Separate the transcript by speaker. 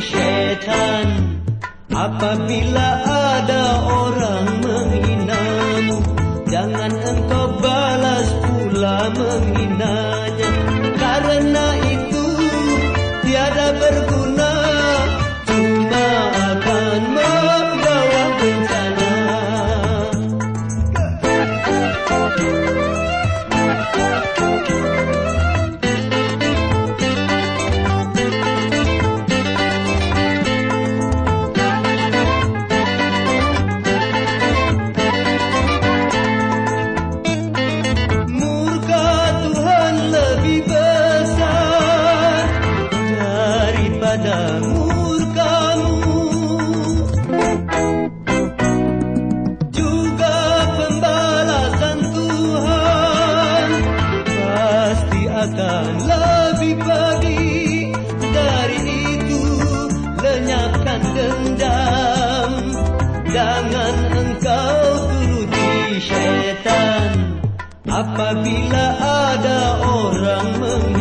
Speaker 1: syaitan apabila ada orang pada murkamu. Juga pembalasan Tuhan Pasti akan lebih pedih Dari itu lenyapkan dendam. Jangan engkau turuti syaitan. Apabila ada orang mengatakan